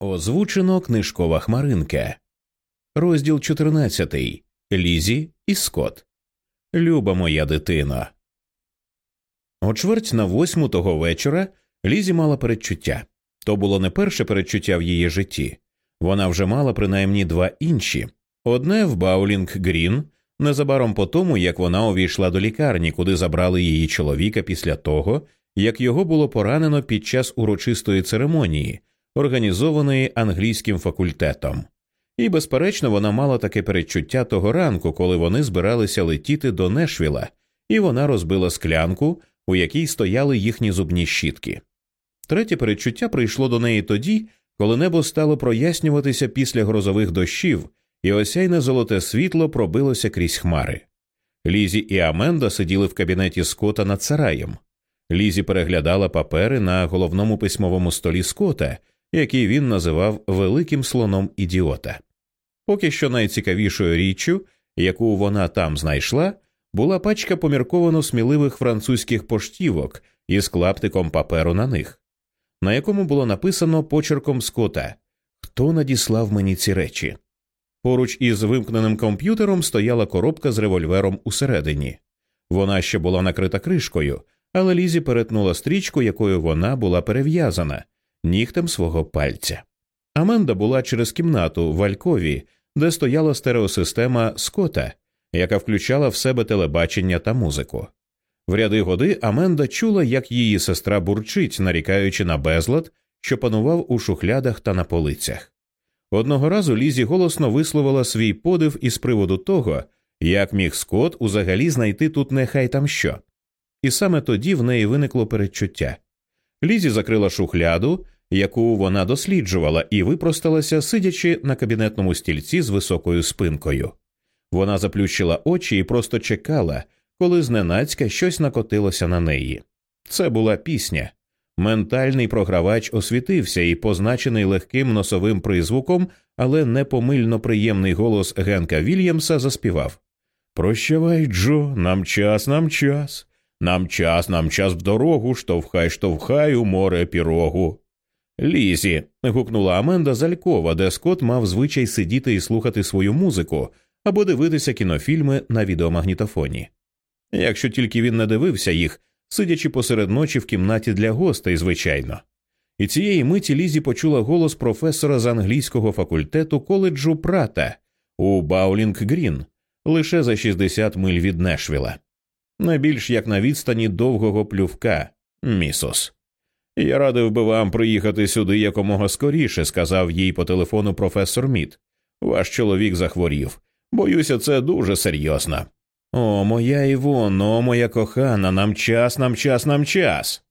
Озвучено книжкова хмаринка. Розділ 14. Лізі і Скот. Люба моя дитино. О чверть на восьму того вечора Лізі мала передчуття. То було не перше передчуття в її житті. Вона вже мала принаймні два інші одне в Баулінг Грін, незабаром по тому, як вона увійшла до лікарні, куди забрали її чоловіка після того, як його було поранено під час урочистої церемонії організованої англійським факультетом. І, безперечно, вона мала таке передчуття того ранку, коли вони збиралися летіти до Нешвіла, і вона розбила склянку, у якій стояли їхні зубні щітки. Третє передчуття прийшло до неї тоді, коли небо стало прояснюватися після грозових дощів, і осяйне золоте світло пробилося крізь хмари. Лізі і Аменда сиділи в кабінеті Скота над сараєм. Лізі переглядала папери на головному письмовому столі Скота який він називав великим слоном ідіота. Поки що найцікавішою річчю, яку вона там знайшла, була пачка помірковано сміливих французьких поштівок із клаптиком паперу на них, на якому було написано почерком Скота Хто надіслав мені ці речі? Поруч із вимкненим комп'ютером стояла коробка з револьвером усередині. Вона ще була накрита кришкою, але Лізі перетнула стрічку, якою вона була перев'язана, нігтем свого пальця. Аменда була через кімнату в Алькові, де стояла стереосистема Скота, яка включала в себе телебачення та музику. В ряди годи Аменда чула, як її сестра бурчить, нарікаючи на безлад, що панував у шухлядах та на полицях. Одного разу Лізі голосно висловила свій подив із приводу того, як міг Скот узагалі знайти тут нехай там що. І саме тоді в неї виникло передчуття. Лізі закрила шухляду, яку вона досліджувала, і випросталася, сидячи на кабінетному стільці з високою спинкою. Вона заплющила очі і просто чекала, коли зненацька щось накотилося на неї. Це була пісня. Ментальний програвач освітився і, позначений легким носовим призвуком, але непомильно приємний голос Генка Вільямса заспівав Прощавай, Джо, нам час, нам час. Нам час, нам час в дорогу, штовхай, штовхай у море пірогу. Лізі. гукнула Аменда Залькова, де Скот мав звичай сидіти і слухати свою музику або дивитися кінофільми на відеомагнітофоні. Якщо тільки він не дивився їх, сидячи посеред ночі в кімнаті для гостей, звичайно. І цієї миті Лізі почула голос професора з англійського факультету коледжу Прата у Баулінг Грін лише за 60 миль від Нешвіла найбільш як на відстані довгого плювка, місос. Я радив би вам приїхати сюди якомога скоріше, сказав їй по телефону професор Мід. Ваш чоловік захворів. Боюся, це дуже серйозно. О, моя Івон, о, моя кохана, нам час, нам час, нам час.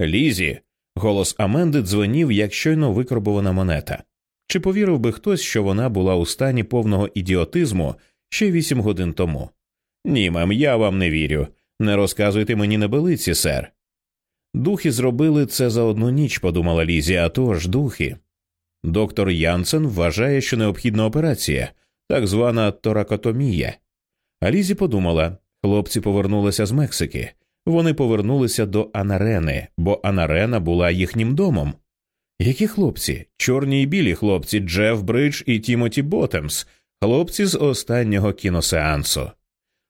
Лізі. Голос Аменди дзвонів, як щойно викорбована монета. Чи повірив би хтось, що вона була у стані повного ідіотизму ще вісім годин тому? Ні, мем, я вам не вірю. Не розказуйте мені небелиці, сер. Духи зробили це за одну ніч, подумала Лізі, а тож духи. Доктор Янсен вважає, що необхідна операція, так звана торакотомія. А Лізі подумала хлопці повернулися з Мексики. Вони повернулися до Анарени, бо Анарена була їхнім домом. Які хлопці? Чорні й білі хлопці Джеф Бріджес і Тімоті Ботемс, хлопці з останнього кіносеансу.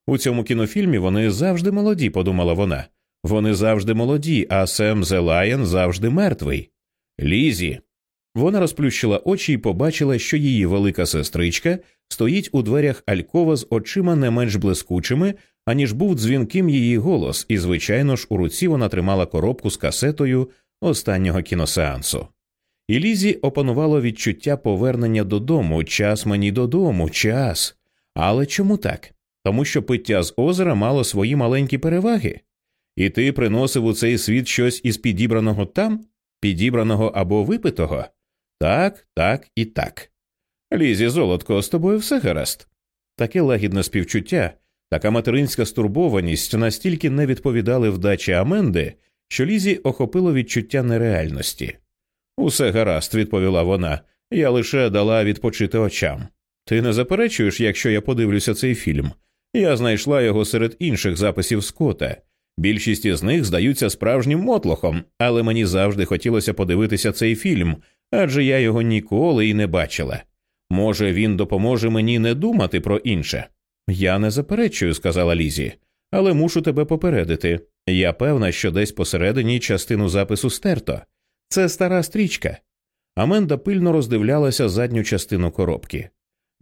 У цьому кінофільмі вони завжди молоді, подумала вона. Вони завжди молоді, а Сем Зе Лаєн завжди мертвий. Лізі. Вона розплющила очі і побачила, що її велика сестричка стоїть у дверях Алькова з очима не менш блискучими, аніж був дзвінким її голос, і, звичайно ж, у руці вона тримала коробку з касетою останнього кіносеансу. І Лізі опанувало відчуття повернення додому, час мені додому, час. Але чому так? Тому що пиття з озера мало свої маленькі переваги, і ти приносив у цей світ щось із підібраного там, підібраного або випитого? Так, так і так. Лізі, золотко, з тобою все гаразд. Таке лагідне співчуття, така материнська стурбованість настільки не відповідали вдачі Аменди, що Лізі охопило відчуття нереальності. Усе гаразд, відповіла вона, я лише дала відпочити очам. Ти не заперечуєш, якщо я подивлюся цей фільм, я знайшла його серед інших записів Скота. Більшість із них здаються справжнім мотлохом, але мені завжди хотілося подивитися цей фільм, адже я його ніколи і не бачила. Може, він допоможе мені не думати про інше. Я не заперечую, сказала Лізі, але мушу тебе попередити. Я певна, що десь посередині частину запису стерто. Це стара стрічка. Аменда пильно роздивлялася задню частину коробки.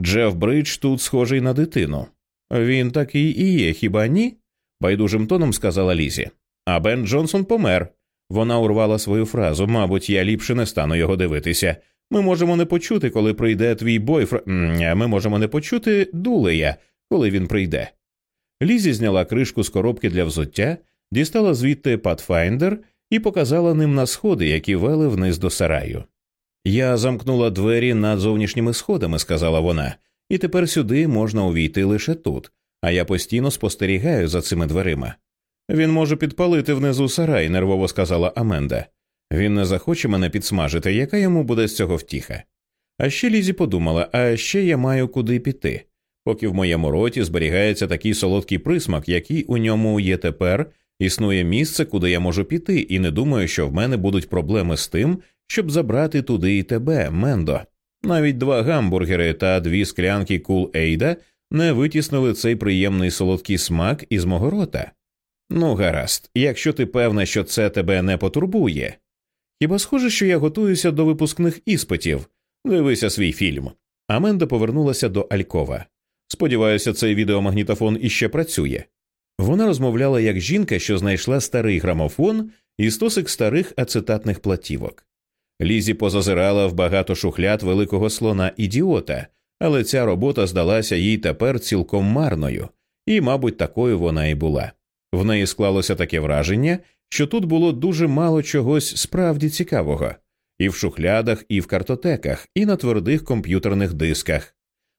Джеф Бридж тут схожий на дитину. Він такий і є, хіба ні? байдужим тоном сказала Лізі. А Бен Джонсон помер. Вона урвала свою фразу. Мабуть, я ліпше не стану його дивитися. Ми можемо не почути, коли прийде твій бойфр. Ми можемо не почути дулея, коли він прийде. Лізі зняла кришку з коробки для взуття, дістала звідти Pathfinder і показала ним на сходи, які вели вниз до сараю. Я замкнула двері над зовнішніми сходами, сказала вона, і тепер сюди можна увійти лише тут, а я постійно спостерігаю за цими дверима. Він може підпалити внизу сарай, нервово сказала Аменда. Він не захоче мене підсмажити, яка йому буде з цього втіха. А ще Лізі подумала, а ще я маю куди піти, поки в моєму роті зберігається такий солодкий присмак, який у ньому є тепер, існує місце, куди я можу піти, і не думаю, що в мене будуть проблеми з тим, щоб забрати туди і тебе, Мендо. Навіть два гамбургери та дві склянки кул Ейда не витіснили цей приємний солодкий смак із мого рота. Ну, гаразд, якщо ти певна, що це тебе не потурбує. Хіба схоже, що я готуюся до випускних іспитів? Дивися свій фільм. Аменда повернулася до Алькова. Сподіваюся, цей відеомагнітофон іще працює. Вона розмовляла як жінка, що знайшла старий грамофон і стосик старих ацетатних платівок. Лізі позазирала в багато шухлят великого слона ідіота, але ця робота здалася їй тепер цілком марною, і, мабуть, такою вона і була. В неї склалося таке враження, що тут було дуже мало чогось справді цікавого і в шухлядах, і в картотеках, і на твердих комп'ютерних дисках.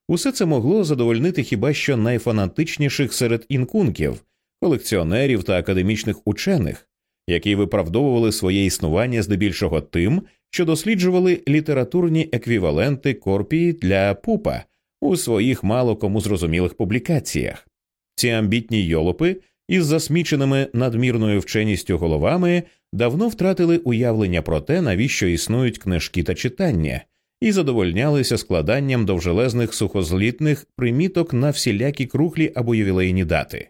Усе це могло задовольнити хіба що найфанатичніших серед інкунків, колекціонерів та академічних учених, які виправдовували своє існування здебільшого тим, що досліджували літературні еквіваленти корпії для пупа у своїх мало кому зрозумілих публікаціях. Ці амбітні йолопи із засміченими надмірною вченістю головами давно втратили уявлення про те, навіщо існують книжки та читання, і задовольнялися складанням довжелезних сухозлітних приміток на всілякі круглі або ювілейні дати.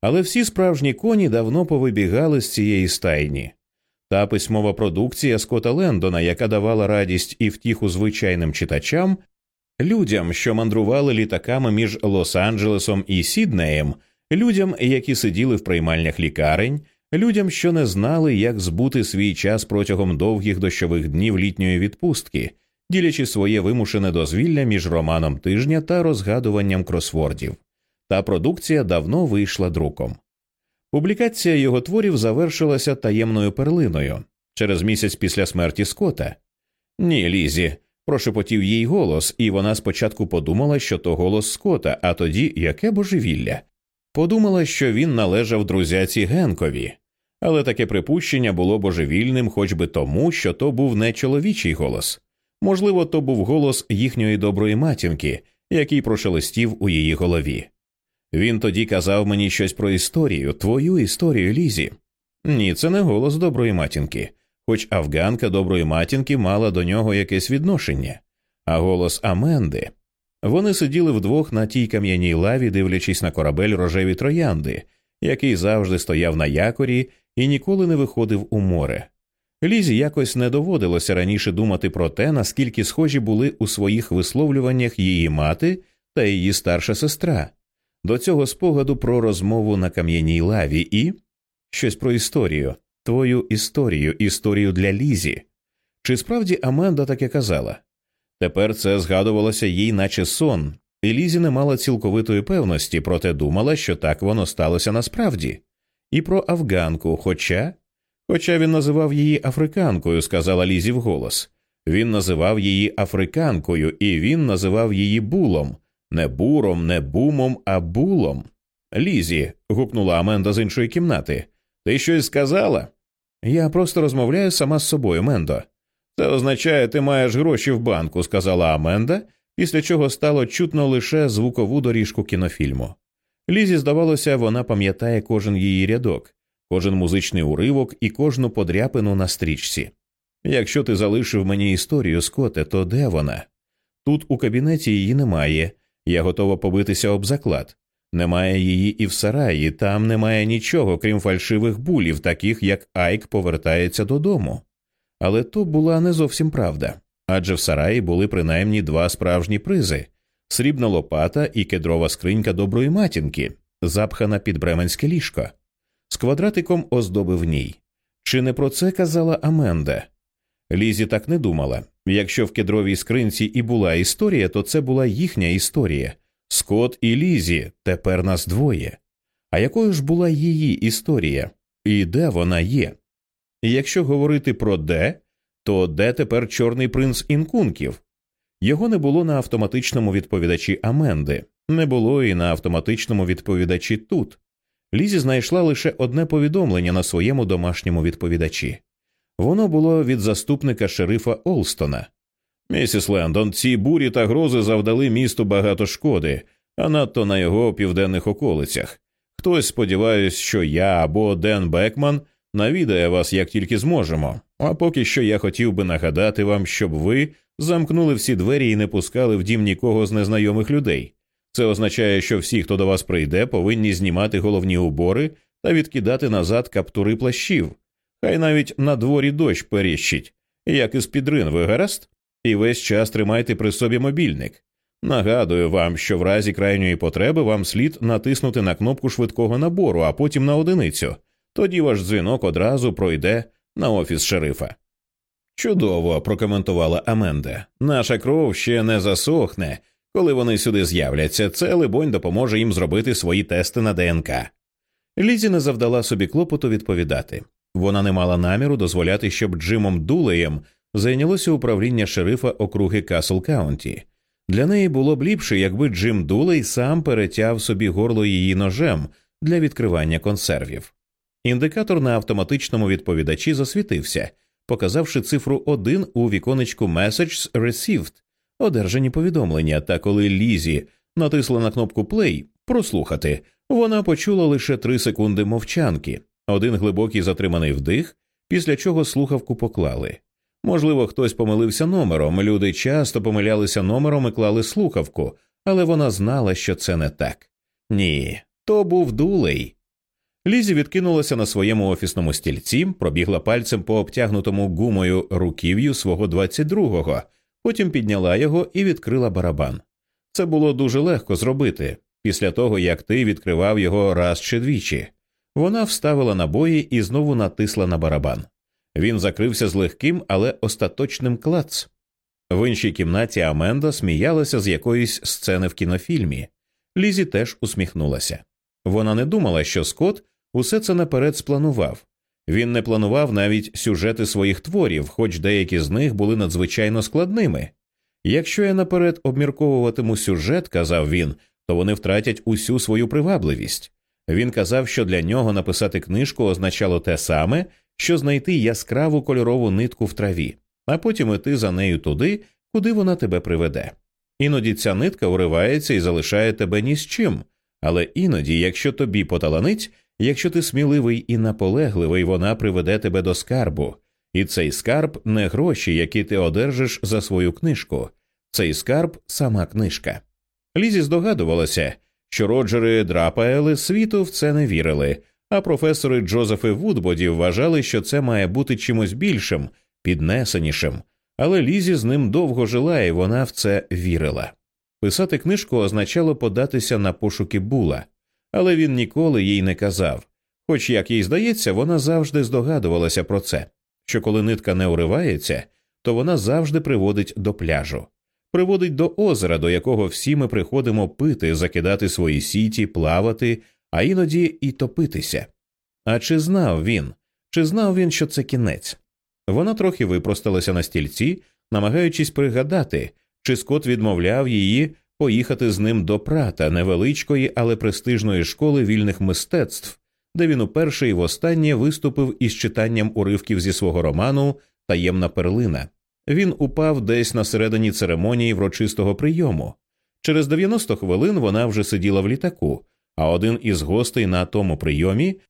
Але всі справжні коні давно повибігали з цієї стайні. Та письмова продукція Скота Лендона, яка давала радість і втіху звичайним читачам, людям, що мандрували літаками між Лос-Анджелесом і Сіднеєм, людям, які сиділи в приймальнях лікарень, людям, що не знали, як збути свій час протягом довгих дощових днів літньої відпустки, ділячи своє вимушене дозвілля між романом тижня та розгадуванням кросвордів. Та продукція давно вийшла друком. Публікація його творів завершилася таємною перлиною через місяць після смерті Скота. Ні, Лізі, прошепотів їй голос, і вона спочатку подумала, що то голос Скота, а тоді яке божевілля. Подумала, що він належав друзяці Генкові, але таке припущення було божевільним, хоч би тому, що то був не чоловічий голос. Можливо, то був голос їхньої доброї матінки, який прошелестів у її голові. Він тоді казав мені щось про історію, твою історію, Лізі. Ні, це не голос доброї матінки, хоч афганка доброї матінки мала до нього якесь відношення, а голос Аменди. Вони сиділи вдвох на тій кам'яній лаві, дивлячись на корабель рожеві троянди, який завжди стояв на якорі і ніколи не виходив у море. Лізі якось не доводилося раніше думати про те, наскільки схожі були у своїх висловлюваннях її мати та її старша сестра до цього спогаду про розмову на кам'яній лаві і щось про історію, твою історію, історію для Лізі. Чи справді Аманда таке казала? Тепер це згадувалося їй, наче сон, і Лізі не мала цілковитої певності, проте думала, що так воно сталося насправді, і про афганку, хоча. Хоча він називав її африканкою, сказала Лізі вголос. Він називав її африканкою, і він називав її булом, не буром, не бумом, а булом. Лізі. гукнула Аменда з іншої кімнати. Ти щось сказала? Я просто розмовляю сама з собою, Мендо. Це означає, ти маєш гроші в банку, сказала Аменда, після чого стало чутно лише звукову доріжку кінофільму. Лізі, здавалося, вона пам'ятає кожен її рядок, кожен музичний уривок і кожну подряпину на стрічці. Якщо ти залишив мені історію, Скоте, то де вона? Тут у кабінеті її немає. Я готова побитися об заклад. Немає її і в сараї, там немає нічого, крім фальшивих булів, таких як Айк повертається додому. Але то була не зовсім правда адже в сараї були принаймні два справжні призи срібна лопата і кедрова скринька доброї матінки, запхана під бременське ліжко, з квадратиком оздоби в ній. Чи не про це казала Аменда? Лізі так не думала. Якщо в кедровій скринці і була історія, то це була їхня історія. Скот і Лізі, тепер нас двоє. А якою ж була її історія? І де вона є? Якщо говорити про де, то де тепер чорний принц інкунків? Його не було на автоматичному відповідачі Аменди, не було і на автоматичному відповідачі тут. Лізі знайшла лише одне повідомлення на своєму домашньому відповідачі. Воно було від заступника шерифа Олстона. Місіс Лендон, ці бурі та грози завдали місту багато шкоди, а надто на його південних околицях. Хтось сподіваюсь, що я або Ден Бекман навідає вас як тільки зможемо. А поки що я хотів би нагадати вам, щоб ви замкнули всі двері і не пускали в дім нікого з незнайомих людей. Це означає, що всі, хто до вас прийде, повинні знімати головні убори та відкидати назад каптури плащів. Хай навіть на дворі дощ періщить, як із підрин, ви гаразд? І весь час тримайте при собі мобільник. Нагадую вам, що в разі крайньої потреби вам слід натиснути на кнопку швидкого набору, а потім на одиницю. Тоді ваш дзвінок одразу пройде на офіс шерифа. Чудово, прокоментувала Аменда. Наша кров ще не засохне, коли вони сюди з'являться. Це, либонь, допоможе їм зробити свої тести на ДНК. Лізі не завдала собі клопоту відповідати. Вона не мала наміру дозволяти, щоб Джимом Дулеєм зайнялося управління шерифа округи Касл Каунті. Для неї було б ліпше, якби Джим Дулей сам перетяв собі горло її ножем для відкривання консервів. Індикатор на автоматичному відповідачі засвітився, показавши цифру 1 у віконечку Messages Received, одержані повідомлення. Та коли Лізі натисла на кнопку Play прослухати, вона почула лише три секунди мовчанки, один глибокий затриманий вдих, після чого слухавку поклали. Можливо, хтось помилився номером. Люди часто помилялися номером і клали слухавку, але вона знала, що це не так. Ні, то був дулей. Лізі відкинулася на своєму офісному стільці, пробігла пальцем по обтягнутому гумою руків'ю свого 22-го, потім підняла його і відкрила барабан. Це було дуже легко зробити після того, як ти відкривав його раз чи двічі. Вона вставила набої і знову натисла на барабан. Він закрився з легким, але остаточним клац. В іншій кімнаті Аменда сміялася з якоїсь сцени в кінофільмі. Лізі теж усміхнулася. Вона не думала, що Скотт усе це наперед спланував. Він не планував навіть сюжети своїх творів, хоч деякі з них були надзвичайно складними. Якщо я наперед обмірковуватиму сюжет, казав він, то вони втратять усю свою привабливість. Він казав, що для нього написати книжку означало те саме, що знайти яскраву кольорову нитку в траві, а потім іти за нею туди, куди вона тебе приведе. Іноді ця нитка уривається і залишає тебе ні з чим, але іноді, якщо тобі поталанить, якщо ти сміливий і наполегливий, вона приведе тебе до скарбу, і цей скарб не гроші, які ти одержиш за свою книжку, цей скарб сама книжка. Лізі здогадувалася, що Роджери Драпаели світу в це не вірили, а професори Джозефи Вудбоді вважали, що це має бути чимось більшим, піднесенішим, але Лізі з ним довго жила, і вона в це вірила. Писати книжку означало податися на пошуки була, але він ніколи їй не казав. Хоч, як їй здається, вона завжди здогадувалася про це, що коли нитка не уривається, то вона завжди приводить до пляжу, приводить до озера, до якого всі ми приходимо пити, закидати свої сіті, плавати а іноді і топитися. А чи знав він, чи знав він, що це кінець? Вона трохи випросталася на стільці, намагаючись пригадати, чи Скот відмовляв її поїхати з ним до прата невеличкої, але престижної школи вільних мистецтв, де він уперше і востаннє виступив із читанням уривків зі свого роману Таємна перлина. Він упав десь на середині церемонії врочистого прийому. Через 90 хвилин вона вже сиділа в літаку, а один із гостей на тому прийомі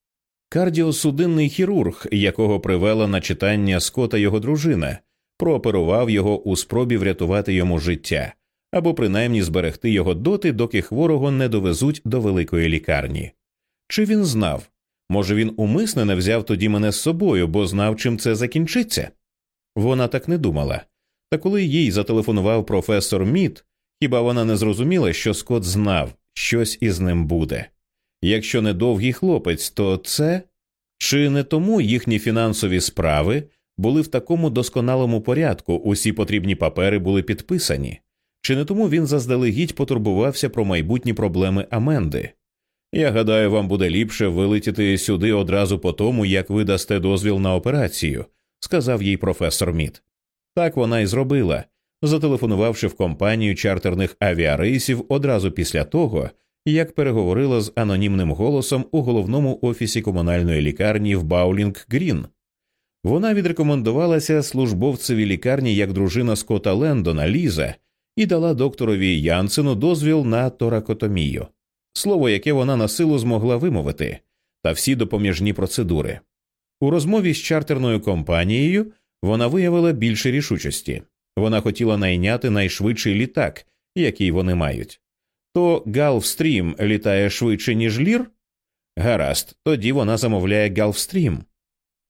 Кардіосудинний хірург, якого привела на читання Скота його дружина, прооперував його у спробі врятувати йому життя або принаймні зберегти його доти, доки хворого не довезуть до великої лікарні. Чи він знав? Може, він умисне не взяв тоді мене з собою, бо знав, чим це закінчиться? Вона так не думала. Та коли їй зателефонував професор Міт, хіба вона не зрозуміла, що Скот знав, щось із ним буде? Якщо не довгий хлопець, то це чи не тому їхні фінансові справи були в такому досконалому порядку, усі потрібні папери були підписані, чи не тому він заздалегідь потурбувався про майбутні проблеми Аменди? Я гадаю, вам буде ліпше вилетіти сюди одразу по тому, як ви дасте дозвіл на операцію, сказав їй професор Міт. Так вона і зробила, зателефонувавши в компанію чартерних авіарейсів одразу після того, як переговорила з анонімним голосом у головному офісі комунальної лікарні в Баулінг Грін. Вона відрекомендувалася службовцеві лікарні як дружина Скота Лендона Ліза і дала докторові Янсену дозвіл на торакотомію, слово, яке вона на силу змогла вимовити, та всі допоміжні процедури. У розмові з чартерною компанією вона виявила більше рішучості. Вона хотіла найняти найшвидший літак, який вони мають. То Галфстрім літає швидше, ніж лір? Гаразд, тоді вона замовляє Галфстрім.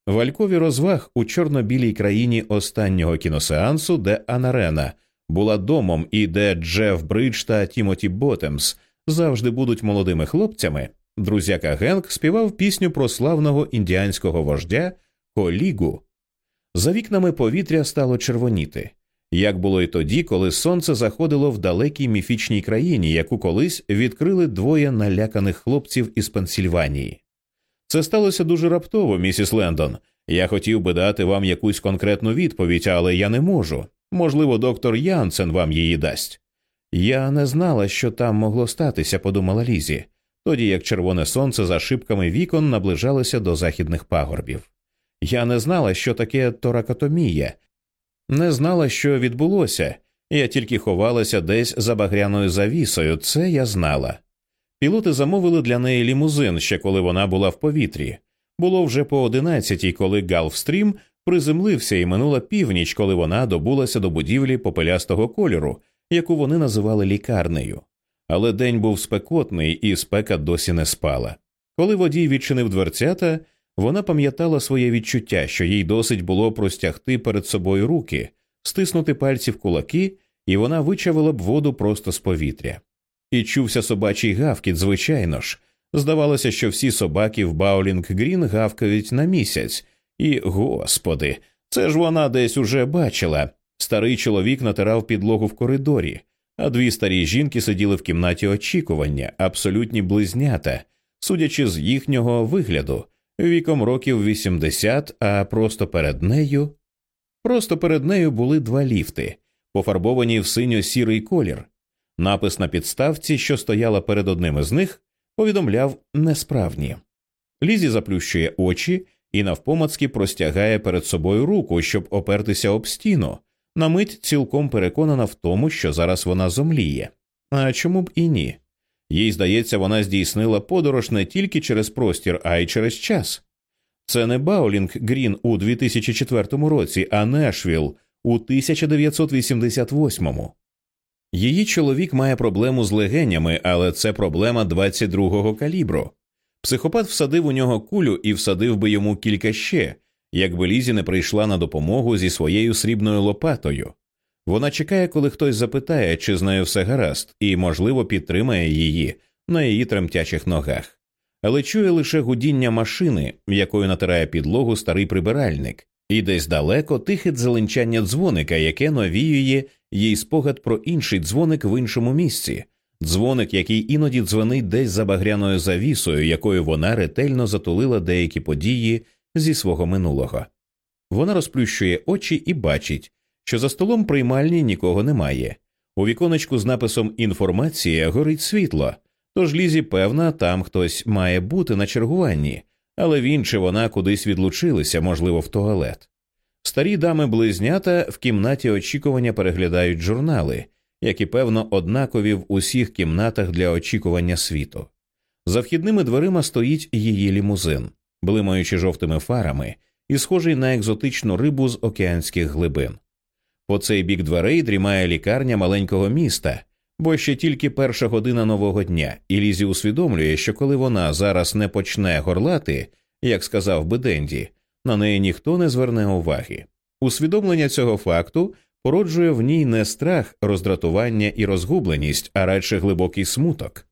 Валькові розваг у чорно-білій країні останнього кіносеансу, де Анарена була домом і де Джеф Бридж та Тімоті Ботемс завжди будуть молодими хлопцями, друзяка Генк співав пісню про славного індіанського вождя Колігу. За вікнами повітря стало червоніти, як було й тоді, коли сонце заходило в далекій міфічній країні, яку колись відкрили двоє наляканих хлопців із Пенсільванії. Це сталося дуже раптово, місіс Лендон. Я хотів би дати вам якусь конкретну відповідь, але я не можу. Можливо, доктор Янсен вам її дасть. Я не знала, що там могло статися, подумала Лізі, тоді як червоне сонце за шибками вікон наближалося до західних пагорбів. Я не знала, що таке торакотомія, не знала, що відбулося, я тільки ховалася десь за багряною завісою, це я знала. Пілоти замовили для неї лімузин ще коли вона була в повітрі. Було вже по одинадцятій, коли Галфстрім приземлився і минула північ, коли вона добулася до будівлі попелястого кольору, яку вони називали лікарнею. Але день був спекотний, і спека досі не спала. Коли водій відчинив дверцята, вона пам'ятала своє відчуття, що їй досить було простягти перед собою руки, стиснути пальці в кулаки, і вона вичавила б воду просто з повітря. І чувся собачий гавкіт, звичайно ж. Здавалося, що всі собаки в Баулінг Грін гавкають на місяць, і, господи, це ж вона десь уже бачила. Старий чоловік натирав підлогу в коридорі, а дві старі жінки сиділи в кімнаті очікування, абсолютні близнята, судячи з їхнього вигляду, віком років 80, а просто перед нею. Просто перед нею були два ліфти, пофарбовані в синьо-сірий колір. Напис на підставці, що стояла перед одним із них, повідомляв несправні. Лізі заплющує очі і навпомацьки простягає перед собою руку, щоб опертися об стіну, на мить цілком переконана в тому, що зараз вона зомліє. А чому б і ні? Їй здається, вона здійснила подорож не тільки через простір, а й через час. Це не Баулінг Грін у 2004 році, а Нешвіл у 1988. Її чоловік має проблему з легенями, але це проблема 22-го калібру. Психопат всадив у нього кулю і всадив би йому кілька ще, якби Лізі не прийшла на допомогу зі своєю срібною лопатою. Вона чекає, коли хтось запитає, чи з нею все гаразд, і, можливо, підтримає її на її тремтячих ногах, але чує лише гудіння машини, якою натирає підлогу старий прибиральник, і десь далеко тихе дзеленчання дзвоника, яке навіює їй спогад про інший дзвоник в іншому місці, дзвоник, який іноді дзвонить десь за багряною завісою, якою вона ретельно затулила деякі події зі свого минулого. Вона розплющує очі і бачить, що за столом приймальні нікого немає. У віконечку з написом Інформація горить світло, тож лізі, певна, там хтось має бути на чергуванні, але він чи вона кудись відлучилися, можливо, в туалет. Старі дами близнята в кімнаті очікування переглядають журнали, які, певно, однакові в усіх кімнатах для очікування світу. За вхідними дверима стоїть її лімузин. Блимаючи жовтими фарами, і схожий на екзотичну рибу з океанських глибин. По цей бік дверей дрімає лікарня маленького міста, бо ще тільки перша година нового дня, і Лізі усвідомлює, що коли вона зараз не почне горлати, як сказав би Денді, на неї ніхто не зверне уваги. Усвідомлення цього факту породжує в ній не страх, роздратування і розгубленість, а радше глибокий смуток.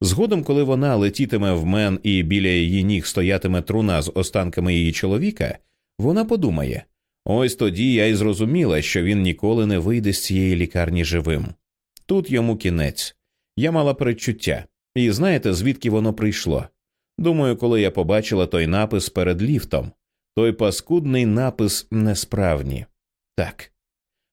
Згодом, коли вона летітиме в мен і біля її ніг стоятиме труна з останками її чоловіка, вона подумає ось тоді я й зрозуміла, що він ніколи не вийде з цієї лікарні живим. Тут йому кінець. Я мала передчуття, і знаєте, звідки воно прийшло? Думаю, коли я побачила той напис перед ліфтом, той паскудний напис несправні. Так.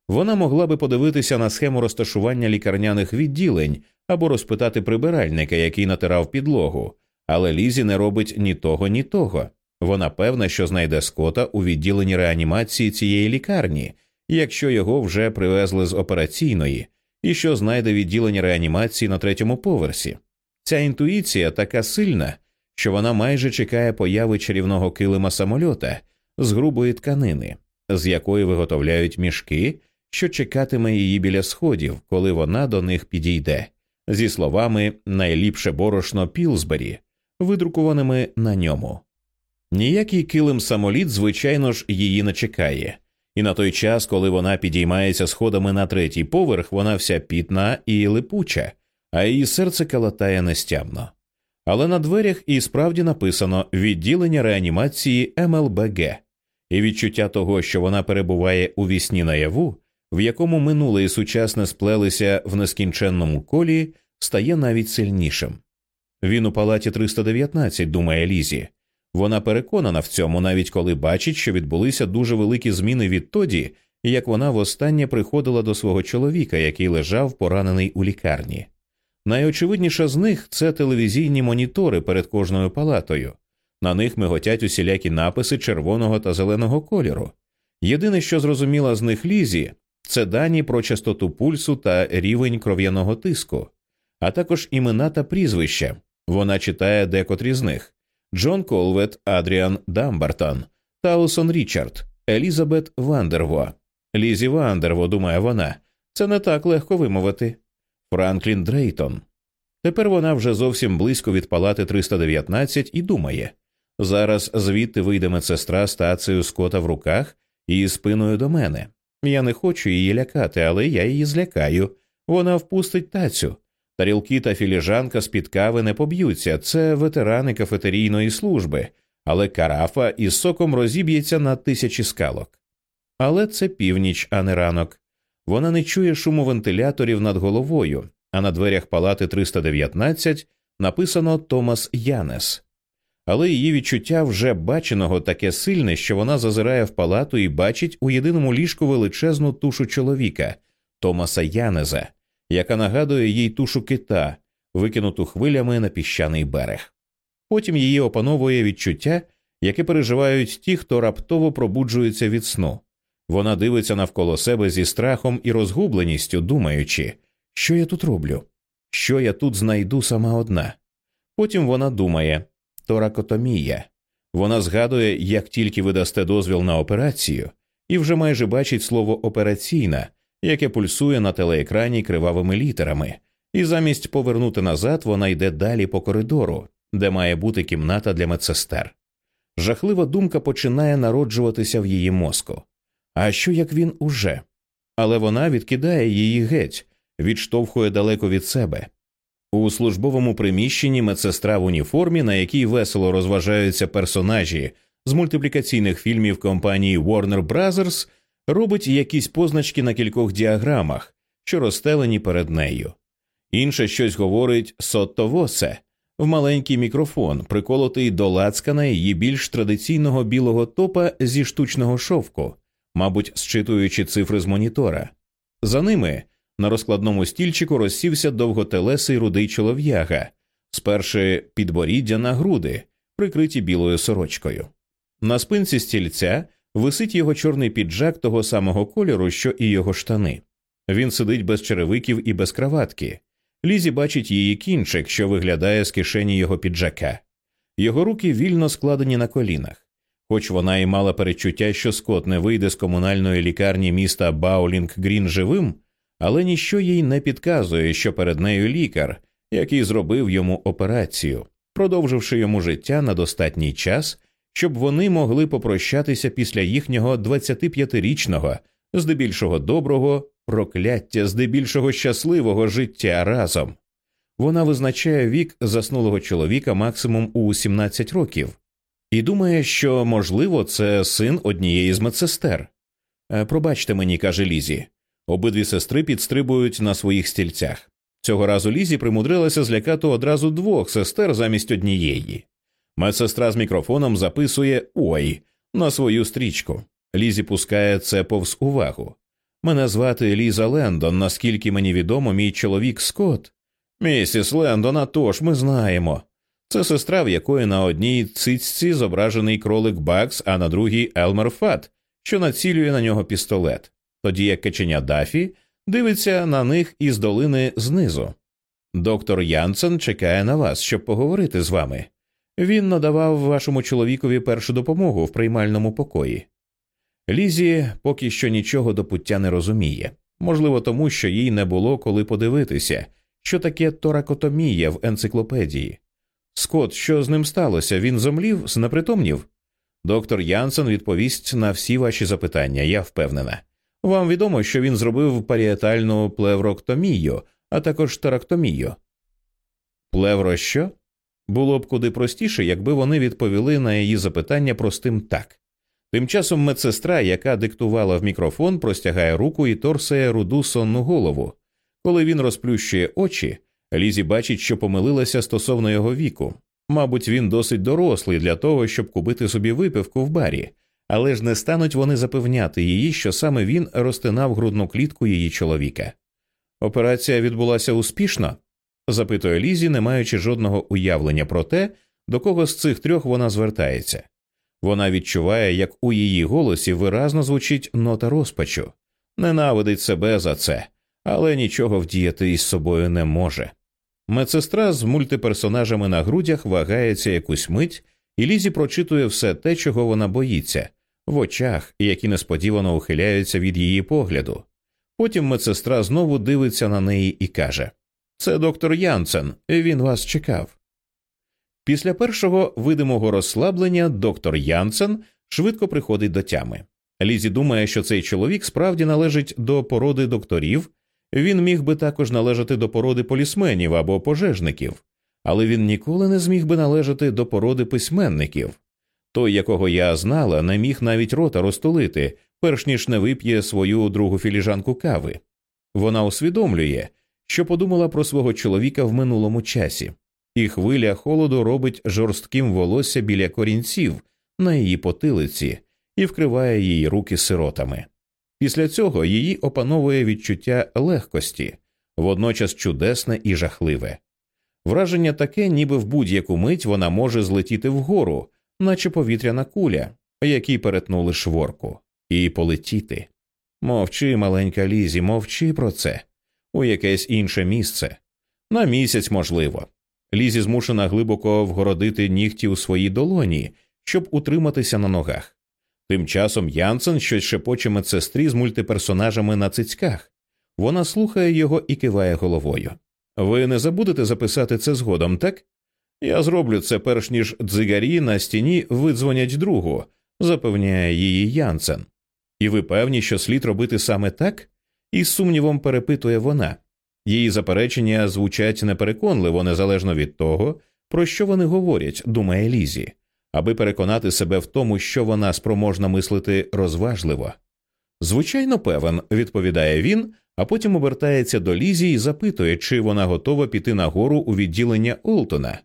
Вона могла би подивитися на схему розташування лікарняних відділень або розпитати прибиральника, який натирав підлогу, але Лізі не робить ні того, ні того. Вона певна, що знайде скота у відділенні реанімації цієї лікарні, якщо його вже привезли з операційної, і що знайде відділення реанімації на третьому поверсі. Ця інтуїція така сильна, що вона майже чекає появи чарівного килима самольота з грубої тканини, з якої виготовляють мішки, що чекатиме її біля сходів, коли вона до них підійде, зі словами найліпше борошно Пілсбері, видрукованими на ньому. Ніякий килим самоліт, звичайно ж, її не чекає, і на той час, коли вона підіймається сходами на третій поверх, вона вся пітна і липуча, а її серце калатає нестямно. Але на дверях і справді написано відділення реанімації МЛБГ, і відчуття того, що вона перебуває у вісні наяву, в якому минуле і сучасне сплелися в нескінченному колі, стає навіть сильнішим. Він у палаті 319, думає Лізі. Вона переконана в цьому, навіть коли бачить, що відбулися дуже великі зміни відтоді, як вона востаннє приходила до свого чоловіка, який лежав поранений у лікарні. Найочевидніша з них це телевізійні монітори перед кожною палатою. На них миготять усілякі написи червоного та зеленого кольору. Єдине, що зрозуміла з них Лізі, це дані про частоту пульсу та рівень кров'яного тиску, а також імена та прізвища. Вона читає декотрі з них Джон Колвет, Адріан Дамбартон, Таусон Річард, Елізабет Вандерво. Лізі Вандерво, думає вона. Це не так легко вимовити. Франклін Дрейтон. Тепер вона вже зовсім близько від палати 319 і думає зараз звідти вийде медсестра з тацею Скотта в руках і спиною до мене. Я не хочу її лякати, але я її злякаю. Вона впустить тацю. Тарілки та філіжанка з під кави не поб'ються, це ветерани кафетерійної служби, але карафа із соком розіб'ється на тисячі скалок. Але це північ, а не ранок. Вона не чує шуму вентиляторів над головою, а на дверях палати 319 написано Томас Янес. Але її відчуття вже баченого таке сильне, що вона зазирає в палату і бачить у єдиному ліжку величезну тушу чоловіка Томаса Янеза, яка нагадує їй тушу кита, викинуту хвилями на піщаний берег. Потім її опановує відчуття, яке переживають ті, хто раптово пробуджується від сну. Вона дивиться навколо себе зі страхом і розгубленістю, думаючи, що я тут роблю, що я тут знайду сама одна. Потім вона думає торакотомія. Вона згадує, як тільки ви дасте дозвіл на операцію, і вже майже бачить слово операційна, яке пульсує на телеекрані кривавими літерами, і замість повернути назад вона йде далі по коридору, де має бути кімната для медсестер. Жахлива думка починає народжуватися в її мозку. А що як він уже? Але вона відкидає її геть, відштовхує далеко від себе. У службовому приміщенні медсестра в уніформі, на якій весело розважаються персонажі з мультиплікаційних фільмів компанії Warner Brothers, робить якісь позначки на кількох діаграмах, що розстелені перед нею. Інше щось говорить соттовосе в маленький мікрофон, приколотий до лацкана її більш традиційного білого топа зі штучного шовку мабуть, зчитуючи цифри з монітора. За ними на розкладному стільчику розсівся довготелесий рудий чолов'яга, сперши підборіддя на груди, прикриті білою сорочкою. На спинці стільця висить його чорний піджак того самого кольору, що і його штани. Він сидить без черевиків і без краватки. Лізі бачить її кінчик, що виглядає з кишені його піджака. Його руки вільно складені на колінах. Хоч вона і мала перечуття, що Скот не вийде з комунальної лікарні міста Баулінг Грін живим, але ніщо їй не підказує, що перед нею лікар, який зробив йому операцію, продовживши йому життя на достатній час, щоб вони могли попрощатися після їхнього 25-річного, здебільшого доброго, прокляття, здебільшого щасливого життя разом. Вона визначає вік заснулого чоловіка максимум у 17 років і думає, що, можливо, це син однієї з медсестер. «Е, пробачте мені, каже Лізі. Обидві сестри підстрибують на своїх стільцях. Цього разу Лізі примудрилася злякати одразу двох сестер замість однієї. Медсестра з мікрофоном записує Ой на свою стрічку. Лізі пускає це повз увагу. Мене звати Ліза Лендон, наскільки мені відомо, мій чоловік Скотт. Місіс Лендон, атож ми знаємо. Це сестра, в якої на одній цицьці зображений кролик Багз, а на другій Елмер Фад, що націлює на нього пістолет, тоді як каченя Дафі дивиться на них із долини знизу. Доктор Янсен чекає на вас, щоб поговорити з вами. Він надавав вашому чоловікові першу допомогу в приймальному покої. Лізі поки що нічого до пуття не розуміє, можливо, тому що їй не було коли подивитися, що таке торакотомія в енциклопедії. Скот, що з ним сталося? Він зомлів, знепритомнів? Доктор Янсен відповість на всі ваші запитання, я впевнена. Вам відомо, що він зробив паріетальну плевроктомію, а також торактомію. Плевро що? Було б куди простіше, якби вони відповіли на її запитання простим так. Тим часом медсестра, яка диктувала в мікрофон, простягає руку і торсає руду сонну голову. Коли він розплющує очі, Лізі бачить, що помилилася стосовно його віку. Мабуть, він досить дорослий для того, щоб купити собі випивку в барі, але ж не стануть вони запевняти її, що саме він розтинав грудну клітку її чоловіка. Операція відбулася успішно? запитує Лізі, не маючи жодного уявлення про те, до кого з цих трьох вона звертається. Вона відчуває, як у її голосі виразно звучить нота розпачу, ненавидить себе за це, але нічого вдіяти із собою не може. Медсестра з мультиперсонажами на грудях вагається якусь мить, і Лізі прочитує все те, чого вона боїться, в очах, які несподівано ухиляються від її погляду. Потім медсестра знову дивиться на неї і каже Це доктор Янсен, він вас чекав. Після першого видимого розслаблення доктор Янсен швидко приходить до тями. Лізі думає, що цей чоловік справді належить до породи докторів, він міг би також належати до породи полісменів або пожежників, але він ніколи не зміг би належати до породи письменників. Той, якого я знала, не міг навіть рота розтулити, перш ніж не вип'є свою другу філіжанку кави. Вона усвідомлює, що подумала про свого чоловіка в минулому часі, і хвиля холоду робить жорстким волосся біля корінців на її потилиці і вкриває її руки сиротами. Після цього її опановує відчуття легкості, водночас чудесне і жахливе. Враження таке, ніби в будь-яку мить вона може злетіти вгору, наче повітряна куля, якій перетнули шворку, і полетіти. Мовчи, маленька Лізі, мовчи про це, у якесь інше місце. На місяць, можливо. Лізі змушена глибоко вгородити нігті у своїй долоні, щоб утриматися на ногах. Тим часом Янсен щось шепоче медсестрі з мультиперсонажами на цицьках. Вона слухає його і киває головою. Ви не забудете записати це згодом, так? Я зроблю це перш ніж дзигарі на стіні видзвонять другу, запевняє її Янсен. І ви певні, що слід робити саме так? Із сумнівом перепитує вона. Її заперечення звучать непереконливо, незалежно від того, про що вони говорять, думає Лізі аби переконати себе в тому, що вона спроможна мислити розважливо. Звичайно, певен, відповідає він, а потім обертається до Лізі і запитує, чи вона готова піти нагору у відділення Олтона.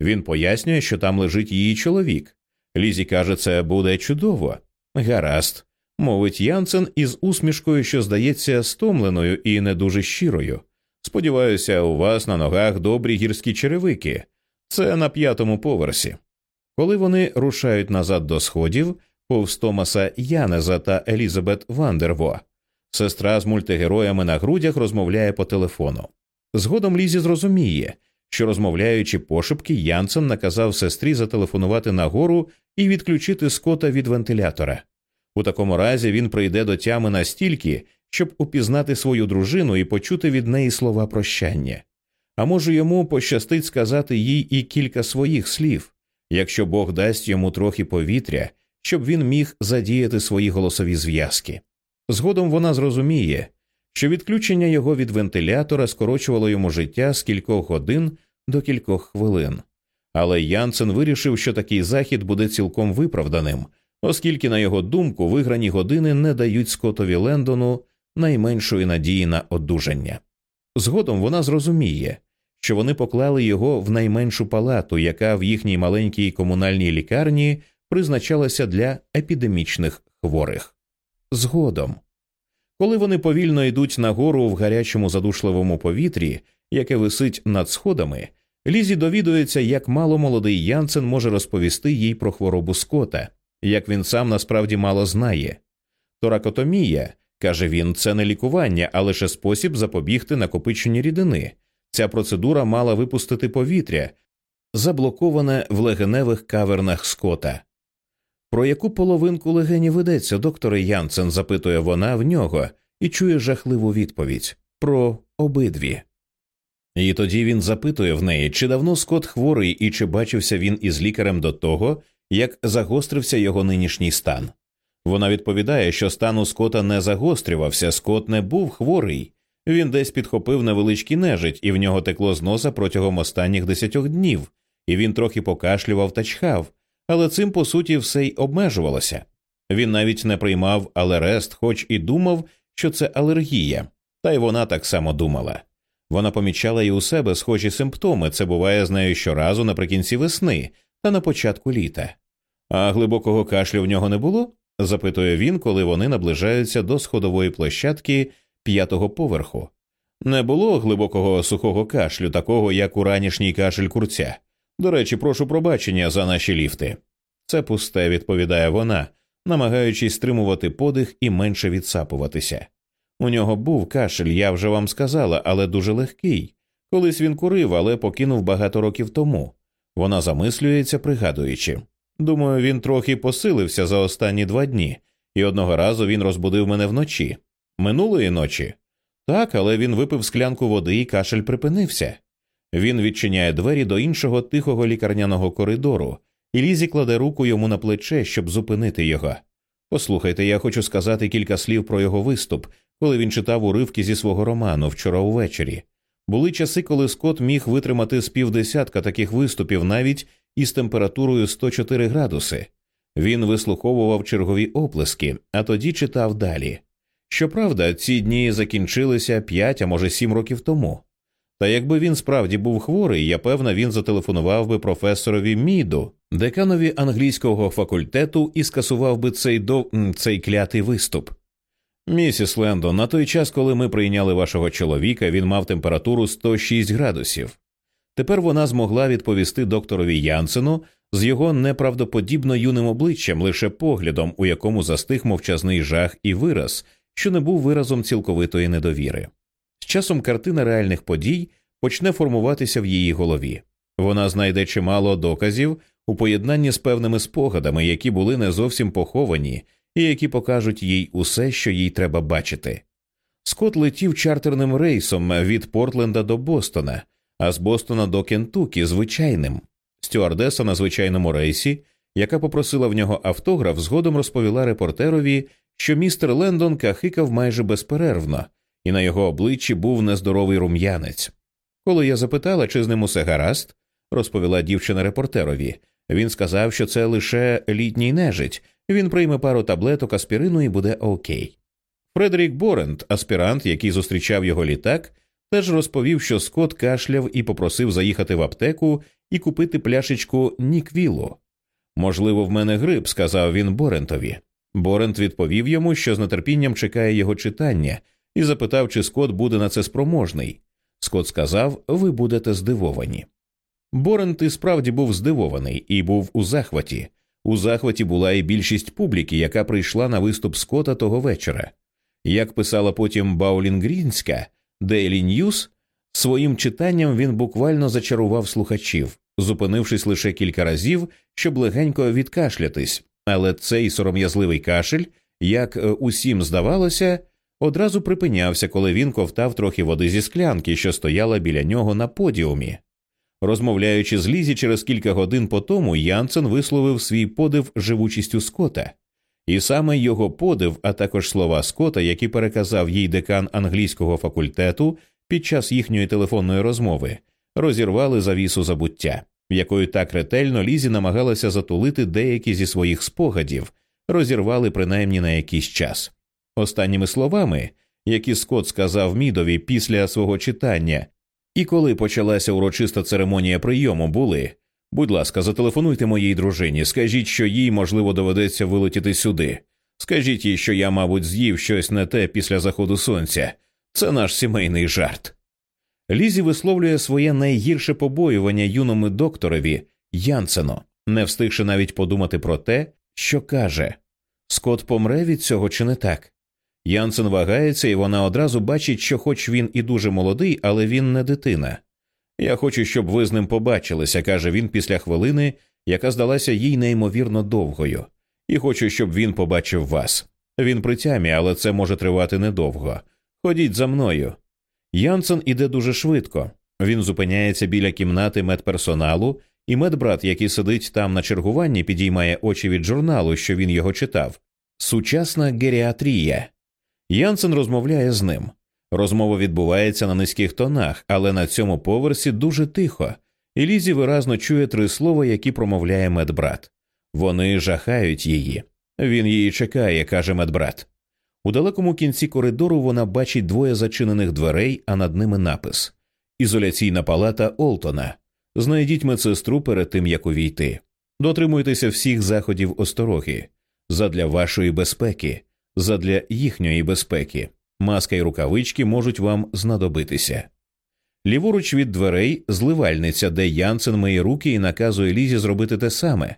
Він пояснює, що там лежить її чоловік. Лізі каже, це буде чудово. Гаразд, мовить Янсен із усмішкою, що здається стомленою і не дуже щирою. Сподіваюся, у вас на ногах добрі гірські черевики. Це на п'ятому поверсі. Коли вони рушають назад до сходів, повз Томаса Янеза та Елізабет Вандерво, сестра з мультигероями на грудях розмовляє по телефону. Згодом Лізі зрозуміє, що, розмовляючи пошепки, Янсен наказав сестрі зателефонувати нагору і відключити скота від вентилятора. У такому разі він прийде до тями настільки, щоб упізнати свою дружину і почути від неї слова прощання. А може, йому пощастить сказати їй і кілька своїх слів, якщо Бог дасть йому трохи повітря, щоб він міг задіяти свої голосові зв'язки. Згодом вона зрозуміє, що відключення його від вентилятора скорочувало йому життя з кількох годин до кількох хвилин. Але Янсен вирішив, що такий захід буде цілком виправданим, оскільки, на його думку, виграні години не дають Скотові Лендону найменшої надії на одужання. Згодом вона зрозуміє, що вони поклали його в найменшу палату, яка в їхній маленькій комунальній лікарні призначалася для епідемічних хворих. Згодом, коли вони повільно йдуть нагору в гарячому задушливому повітрі, яке висить над сходами, Лізі довідується, як мало молодий Янсен може розповісти їй про хворобу скота, як він сам насправді мало знає. Торакотомія, каже він, це не лікування, а лише спосіб запобігти накопиченню рідини. Ця процедура мала випустити повітря, заблоковане в легеневих кавернах скота. Про яку половинку легені ведеться, докторе Янсен, запитує вона в нього і чує жахливу відповідь про обидві. І тоді він запитує в неї, чи давно Скот хворий і чи бачився він із лікарем до того, як загострився його нинішній стан. Вона відповідає, що стан у Скота не загострювався, Скот не був хворий, він десь підхопив невеличкий нежить, і в нього текло з носа протягом останніх десятьох днів, і він трохи покашлював та чхав, але цим по суті все й обмежувалося. Він навіть не приймав алерест, хоч і думав, що це алергія, та й вона так само думала. Вона помічала і у себе схожі симптоми, це буває з нею щоразу наприкінці весни та на початку літа. А глибокого кашлю в нього не було? запитує він, коли вони наближаються до сходової площадки п'ятого поверху. Не було глибокого сухого кашлю, такого як у ранішній кашель курця. До речі, прошу пробачення за наші ліфти. Це пусте, відповідає вона, намагаючись стримувати подих і менше відсапуватися. У нього був кашель, я вже вам сказала, але дуже легкий. Колись він курив, але покинув багато років тому. Вона замислюється, пригадуючи. Думаю, він трохи посилився за останні два дні, і одного разу він розбудив мене вночі. Минулої ночі? Так, але він випив склянку води і кашель припинився. Він відчиняє двері до іншого тихого лікарняного коридору, і Лізі кладе руку йому на плече, щоб зупинити його. Послухайте, я хочу сказати кілька слів про його виступ, коли він читав уривки зі свого роману вчора увечері. Були часи, коли Скотт міг витримати з півдесятка таких виступів навіть із температурою 104 градуси. Він вислуховував чергові оплески, а тоді читав далі. Щоправда, ці дні закінчилися п'ять, а може сім років тому. Та якби він справді був хворий, я певна, він зателефонував би професорові Міду, деканові англійського факультету, і скасував би цей до цей клятий виступ. Місіс Лендон, на той час, коли ми прийняли вашого чоловіка, він мав температуру 106 градусів. Тепер вона змогла відповісти докторові Янсену з його неправдоподібно юним обличчям, лише поглядом, у якому застиг мовчазний жах і вираз, що не був виразом цілковитої недовіри. З часом картина реальних подій почне формуватися в її голові. Вона знайде чимало доказів у поєднанні з певними спогадами, які були не зовсім поховані, і які покажуть їй усе, що їй треба бачити. Скот летів чартерним рейсом від Портленда до Бостона, а з Бостона до Кентукі звичайним. Стюардеса на звичайному рейсі, яка попросила в нього автограф, згодом розповіла репортерові, що містер Лендон кахикав майже безперервно, і на його обличчі був нездоровий рум'янець. Коли я запитала, чи з ним усе гаразд, розповіла дівчина репортерові, він сказав, що це лише літній нежить, він прийме пару таблеток аспірину і буде окей. Фредерік Борент, аспірант, який зустрічав його літак, теж розповів, що Скот кашляв і попросив заїхати в аптеку і купити пляшечку Ніквілу. Можливо, в мене грип, сказав він Борентові. Борент відповів йому, що з нетерпінням чекає його читання, і запитав, чи Скот буде на це спроможний. Скот сказав, ви будете здивовані. Борент і справді був здивований і був у захваті. У захваті була і більшість публіки, яка прийшла на виступ Скота того вечора. Як писала потім Баулінгрінська, Daily News, Своїм читанням він буквально зачарував слухачів, зупинившись лише кілька разів, щоб легенько відкашлятись, але цей сором'язливий кашель, як е, усім здавалося, одразу припинявся, коли він ковтав трохи води зі склянки, що стояла біля нього на подіумі. Розмовляючи з Лізі через кілька годин по тому, Янсен висловив свій подив живучістю Скота. І саме його подив, а також слова Скота, які переказав їй декан англійського факультету під час їхньої телефонної розмови, розірвали завісу забуття, якою так ретельно Лізі намагалася затулити деякі зі своїх спогадів, розірвали принаймні на якийсь час. Останніми словами, які Скот сказав Мідові після свого читання, і коли почалася урочиста церемонія прийому, були будь ласка, зателефонуйте моїй дружині, скажіть, що їй, можливо, доведеться вилетіти сюди. Скажіть їй, що я, мабуть, з'їв щось не те після заходу сонця. Це наш сімейний жарт. Лізі висловлює своє найгірше побоювання юному докторові Янсену, не встигши навіть подумати про те, що каже Скот помре від цього чи не так. Янсен вагається, і вона одразу бачить, що, хоч він і дуже молодий, але він не дитина. Я хочу, щоб ви з ним побачилися, каже він після хвилини, яка здалася їй неймовірно довгою, і хочу, щоб він побачив вас. Він при тямі, але це може тривати недовго. Ходіть за мною. Янсен іде дуже швидко. Він зупиняється біля кімнати медперсоналу, і медбрат, який сидить там на чергуванні, підіймає очі від журналу, що він його читав. Сучасна геріатрія. Янсен розмовляє з ним. Розмова відбувається на низьких тонах, але на цьому поверсі дуже тихо, і Лізі виразно чує три слова, які промовляє медбрат. Вони жахають її. Він її чекає, каже медбрат. У далекому кінці коридору вона бачить двоє зачинених дверей, а над ними напис Ізоляційна палата Олтона. Знайдіть медсестру перед тим, як увійти. Дотримуйтеся всіх заходів остороги задля вашої безпеки, задля їхньої безпеки. Маска й рукавички можуть вам знадобитися. Ліворуч від дверей зливальниця, де Янсен миє руки і наказує Лізі зробити те саме.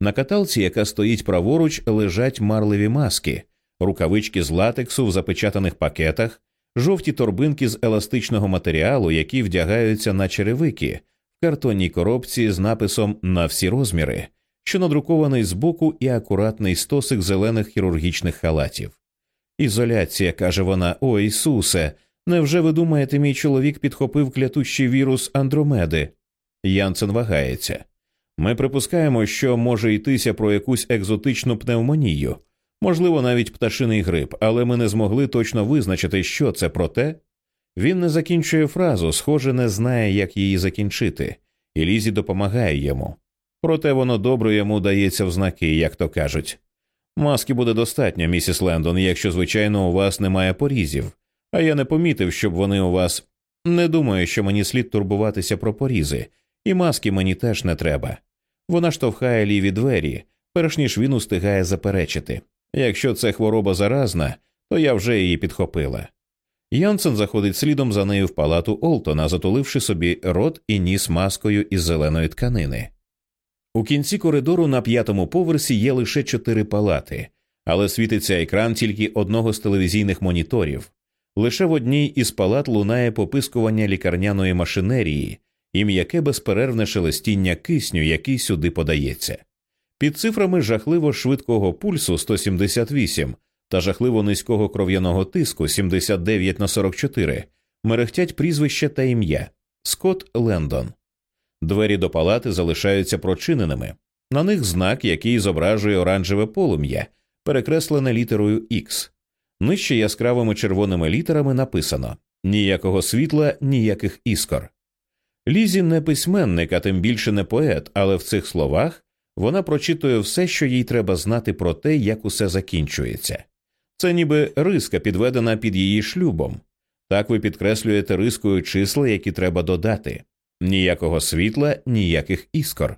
На каталці, яка стоїть праворуч, лежать марливі маски, рукавички з латексу в запечатаних пакетах, жовті торбинки з еластичного матеріалу, які вдягаються на черевики, в картонній коробці з написом на всі розміри, що надрукований збоку і акуратний стосик зелених хірургічних халатів. Ізоляція, каже вона, о Ісусе, невже ви думаєте, мій чоловік підхопив клятущий вірус Андромеди? Янсен вагається. Ми припускаємо, що може йтися про якусь екзотичну пневмонію, можливо, навіть пташиний грип, але ми не змогли точно визначити, що це проте. Він не закінчує фразу, схоже, не знає, як її закінчити, і Лізі допомагає йому. Проте воно добре йому дається в знаки, як то кажуть. Маски буде достатньо, місіс Лендон, якщо, звичайно, у вас немає порізів, а я не помітив, щоб вони у вас. Не думаю, що мені слід турбуватися про порізи, і маски мені теж не треба. Вона штовхає ліві двері, перш ніж він устигає заперечити. Якщо це хвороба заразна, то я вже її підхопила. Янсен заходить слідом за нею в палату Олтона, затуливши собі рот і ніс маскою із зеленої тканини. У кінці коридору на п'ятому поверсі є лише чотири палати, але світиться екран тільки одного з телевізійних моніторів. Лише в одній із палат лунає попискування лікарняної машинерії і м'яке безперервне шелестіння кисню, який сюди подається. Під цифрами жахливо швидкого пульсу 178 та жахливо низького кров'яного тиску 79 на 44 мерехтять прізвище та ім'я Скотт Лендон. Двері до палати залишаються прочиненими. На них знак, який зображує оранжеве полум'я, перекреслене літерою X. Нижче яскравими червоними літерами написано ніякого світла, ніяких іскор. Лізі не письменник, а тим більше не поет, але в цих словах вона прочитує все, що їй треба знати про те, як усе закінчується. Це ніби риска, підведена під її шлюбом. Так ви підкреслюєте рискою числа, які треба додати. Ніякого світла, ніяких іскор.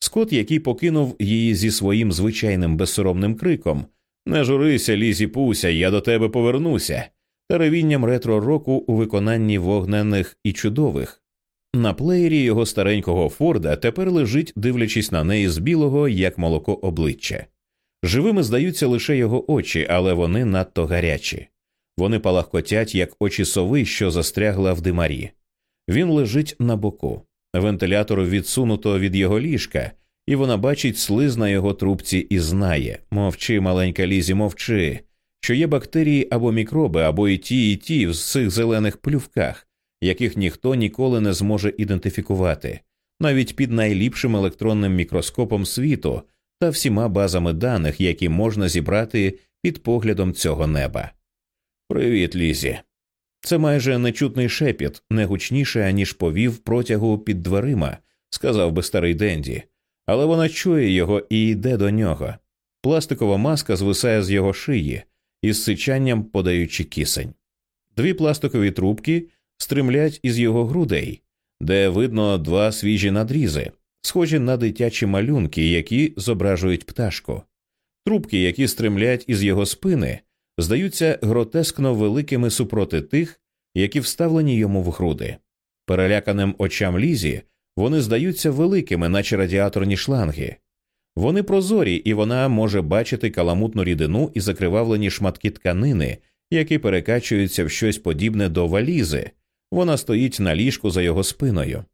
Скот, який покинув її зі своїм звичайним безсоромним криком Не журися, лізі пуся, я до тебе повернуся, та ревінням ретро року у виконанні вогненних і чудових. На плеєрі його старенького Форда тепер лежить, дивлячись на неї з білого, як молоко обличчя. Живими здаються лише його очі, але вони надто гарячі. Вони палахкотять, як очі сови, що застрягла в димарі. Він лежить на боку. Вентилятор відсунуто від його ліжка, і вона бачить слиз на його трубці і знає мовчи, маленька лізі, мовчи, що є бактерії або мікроби, або і ті, і ті в цих зелених плювках, яких ніхто ніколи не зможе ідентифікувати, навіть під найліпшим електронним мікроскопом світу та всіма базами даних, які можна зібрати під поглядом цього неба. Привіт, Лізі. Це майже нечутний шепіт, не гучніше, аніж повів протягу під дверима, сказав би старий Денді, але вона чує його і йде до нього. Пластикова маска звисає з його шиї, із сичанням подаючи кисень. Дві пластикові трубки стримлять із його грудей, де видно два свіжі надрізи, схожі на дитячі малюнки, які зображують пташку. Трубки, які стримлять із його спини, здаються гротескно великими супроти тих, які вставлені йому в груди. Переляканим очам лізі вони здаються великими, наче радіаторні шланги. Вони прозорі, і вона може бачити каламутну рідину і закривавлені шматки тканини, які перекачуються в щось подібне до валізи. Вона стоїть на ліжку за його спиною.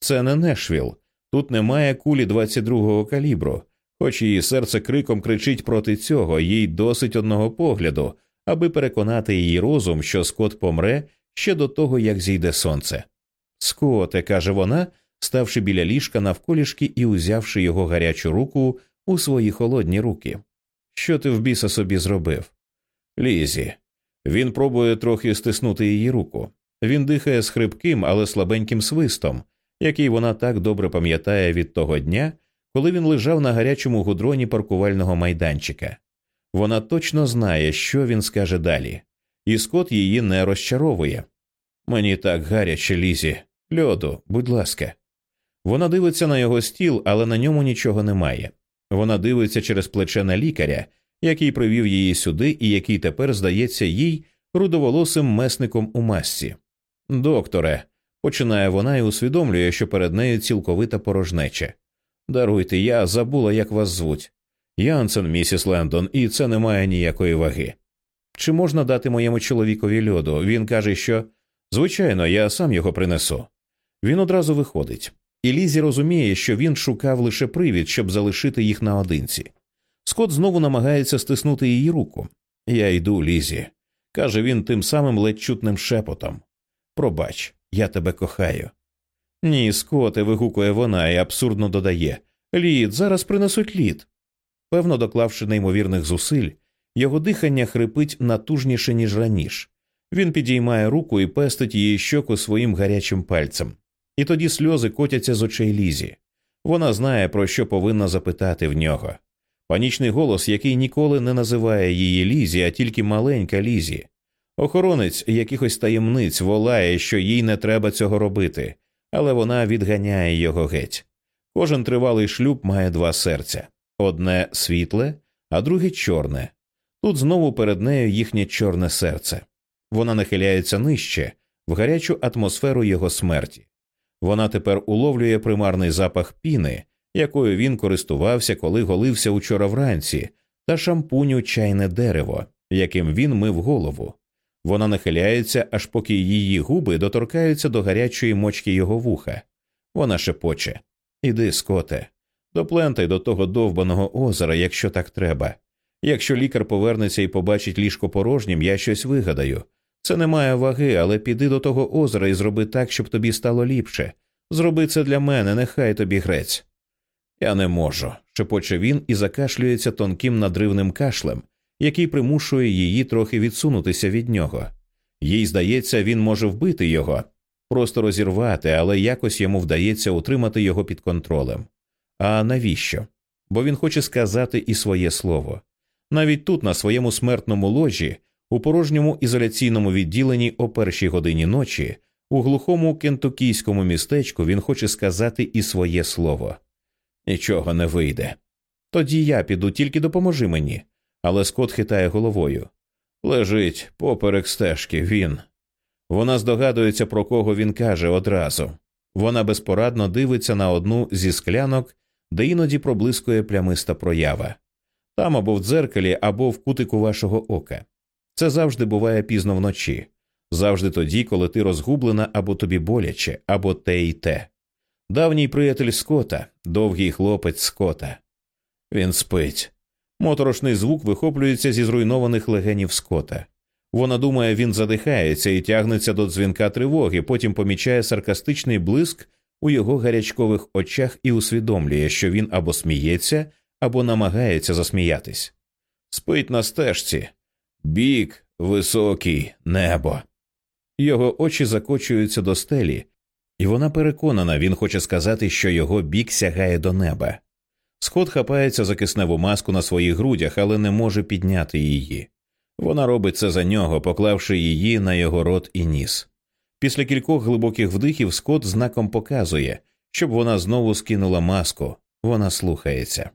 Це не Нешвіл. Тут немає кулі 22-го калібру, хоч її серце криком кричить проти цього, їй досить одного погляду, аби переконати її розум, що Скот помре ще до того, як зійде сонце. Скоте, каже вона, ставши біля ліжка навколішки і узявши його гарячу руку у свої холодні руки. Що ти в біса собі зробив? Лізі. Він пробує трохи стиснути її руку. Він дихає з хрипким, але слабеньким свистом, який вона так добре пам'ятає від того дня, коли він лежав на гарячому гудроні паркувального майданчика. Вона точно знає, що він скаже далі, і Скот її не розчаровує. Мені так гаряче, Лізі, льоду, будь ласка. Вона дивиться на його стіл, але на ньому нічого немає. Вона дивиться через плече на лікаря, який привів її сюди і який тепер здається їй рудоволосим месником у масці. Докторе, починає вона і усвідомлює, що перед нею цілковита порожнеча. Даруйте, я забула, як вас звуть. Янсен, місіс Лендон, і це не має ніякої ваги. Чи можна дати моєму чоловікові льоду? Він каже, що звичайно, я сам його принесу. Він одразу виходить, і Лізі розуміє, що він шукав лише привід, щоб залишити їх наодинці. Скот знову намагається стиснути її руку. Я йду, Лізі, каже він тим самим ледь чутним шепотом. Пробач, я тебе кохаю. Ні, скоте, вигукує вона і абсурдно додає Лід, зараз принесуть лід. Певно, доклавши неймовірних зусиль, його дихання хрипить натужніше, ніж раніше. Він підіймає руку і пестить її щоку своїм гарячим пальцем. І тоді сльози котяться з очей Лізі. Вона знає, про що повинна запитати в нього. Панічний голос, який ніколи не називає її Лізі, а тільки маленька Лізі. Охоронець якихось таємниць волає, що їй не треба цього робити, але вона відганяє його геть. Кожен тривалий шлюб має два серця одне світле, а друге чорне. Тут знову перед нею їхнє чорне серце. Вона нахиляється нижче, в гарячу атмосферу його смерті. Вона тепер уловлює примарний запах піни, якою він користувався, коли голився учора вранці, та шампуню чайне дерево, яким він мив голову. Вона нахиляється, аж поки її губи доторкаються до гарячої мочки його вуха. Вона шепоче Іди, скоте, доплентай до того довбаного озера, якщо так треба. Якщо лікар повернеться і побачить ліжко порожнім, я щось вигадаю. Це не має ваги, але піди до того озера і зроби так, щоб тобі стало ліпше. Зроби це для мене, нехай тобі грець. Я не можу, шепоче він і закашлюється тонким надривним кашлем, який примушує її трохи відсунутися від нього. Їй здається, він може вбити його, просто розірвати, але якось йому вдається утримати його під контролем. А навіщо? Бо він хоче сказати і своє слово. Навіть тут, на своєму смертному ложі, у порожньому ізоляційному відділенні о першій годині ночі, у глухому кентукійському містечку він хоче сказати і своє слово. Нічого не вийде. Тоді я піду, тільки допоможи мені. Але Скот хитає головою. Лежить поперек стежки він. Вона здогадується, про кого він каже одразу. Вона безпорадно дивиться на одну зі склянок, де іноді проблискує плямиста проява там або в дзеркалі, або в кутику вашого ока. Це завжди буває пізно вночі. завжди тоді, коли ти розгублена або тобі боляче, або те і те. Давній приятель Скота, довгий хлопець Скота. Він спить. Моторошний звук вихоплюється зі зруйнованих легенів Скота. Вона думає, він задихається і тягнеться до дзвінка тривоги, потім помічає саркастичний блиск у його гарячкових очах і усвідомлює, що він або сміється, або намагається засміятись. Спить на стежці, бік, високий, небо. Його очі закочуються до стелі, і вона переконана, він хоче сказати, що його бік сягає до неба. Сход хапається за кисневу маску на своїх грудях, але не може підняти її. Вона робить це за нього, поклавши її на його рот і ніс. Після кількох глибоких вдихів Скот знаком показує, щоб вона знову скинула маску, вона слухається.